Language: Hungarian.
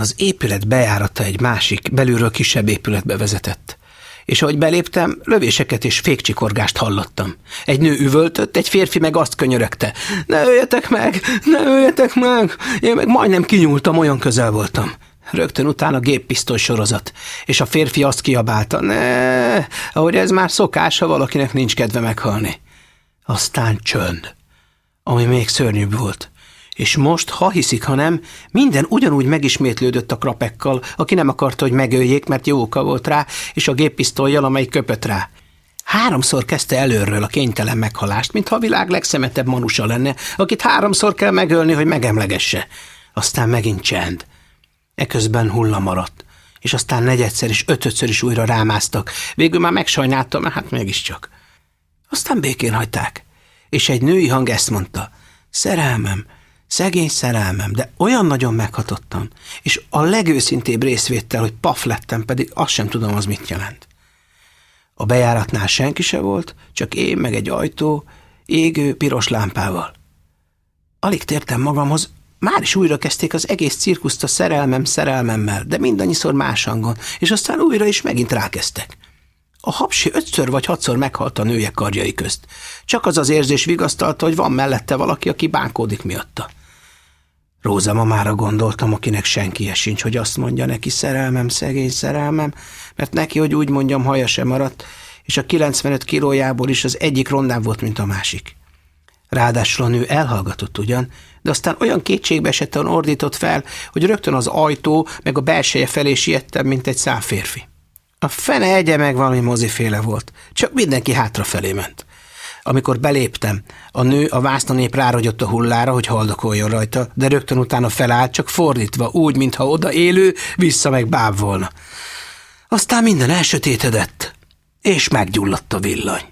Az épület bejárata egy másik, belülről kisebb épületbe vezetett és ahogy beléptem, lövéseket és fékcsikorgást hallottam. Egy nő üvöltött, egy férfi meg azt könyörögte. Ne öljetek meg, ne öljetek meg! Én meg majdnem kinyúltam, olyan közel voltam. Rögtön utána géppisztoly sorozat, és a férfi azt kiabálta, ne, ahogy ez már szokás, ha valakinek nincs kedve meghalni. Aztán csönd, ami még szörnyűbb volt. És most, ha hiszik, ha nem, minden ugyanúgy megismétlődött a krapekkal, aki nem akarta, hogy megöljék, mert jó oka volt rá, és a géppisztolyjal, amely köpött rá. Háromszor kezdte előről a kénytelen meghalást, mintha a világ legszemetebb manusa lenne, akit háromszor kell megölni, hogy megemlegesse. Aztán megint csend. Eközben hulla maradt, és aztán negyedszer és ötödször is újra rámáztak. Végül már megsajnáltam, hát mégiscsak. Aztán békén hagyták, és egy női hang ezt mondta. Szerelmem, Szegény szerelmem, de olyan nagyon meghatottam, és a legőszintébb részvéttel, hogy paf lettem, pedig azt sem tudom, az mit jelent. A bejáratnál senki se volt, csak én meg egy ajtó, égő, piros lámpával. Alig tértem magamhoz, már is újra kezdték az egész cirkuszt a szerelmem szerelmemmel, de mindannyiszor más hangon, és aztán újra is megint rákezdtek. A hapsi ötször vagy hatszor meghalt a nője karjai közt. Csak az az érzés vigasztalta, hogy van mellette valaki, aki bánkódik miatta. Róza mamára gondoltam, akinek senki sincs, hogy azt mondja neki szerelmem, szegény szerelmem, mert neki, hogy úgy mondjam, haja sem maradt, és a 95 kilójából is az egyik rondán volt, mint a másik. Ráadásul a nő elhallgatott ugyan, de aztán olyan kétségbeesetten ordított fel, hogy rögtön az ajtó meg a belseje felé siettem, mint egy szám férfi. A fene egye meg valami moziféle volt, csak mindenki hátrafelé ment. Amikor beléptem, a nő a vásznanép rárogyott a hullára, hogy haldokoljon rajta, de rögtön utána felállt, csak fordítva, úgy, mintha oda élő, vissza meg báb volna. Aztán minden elsötétedett, és meggyulladt a villany.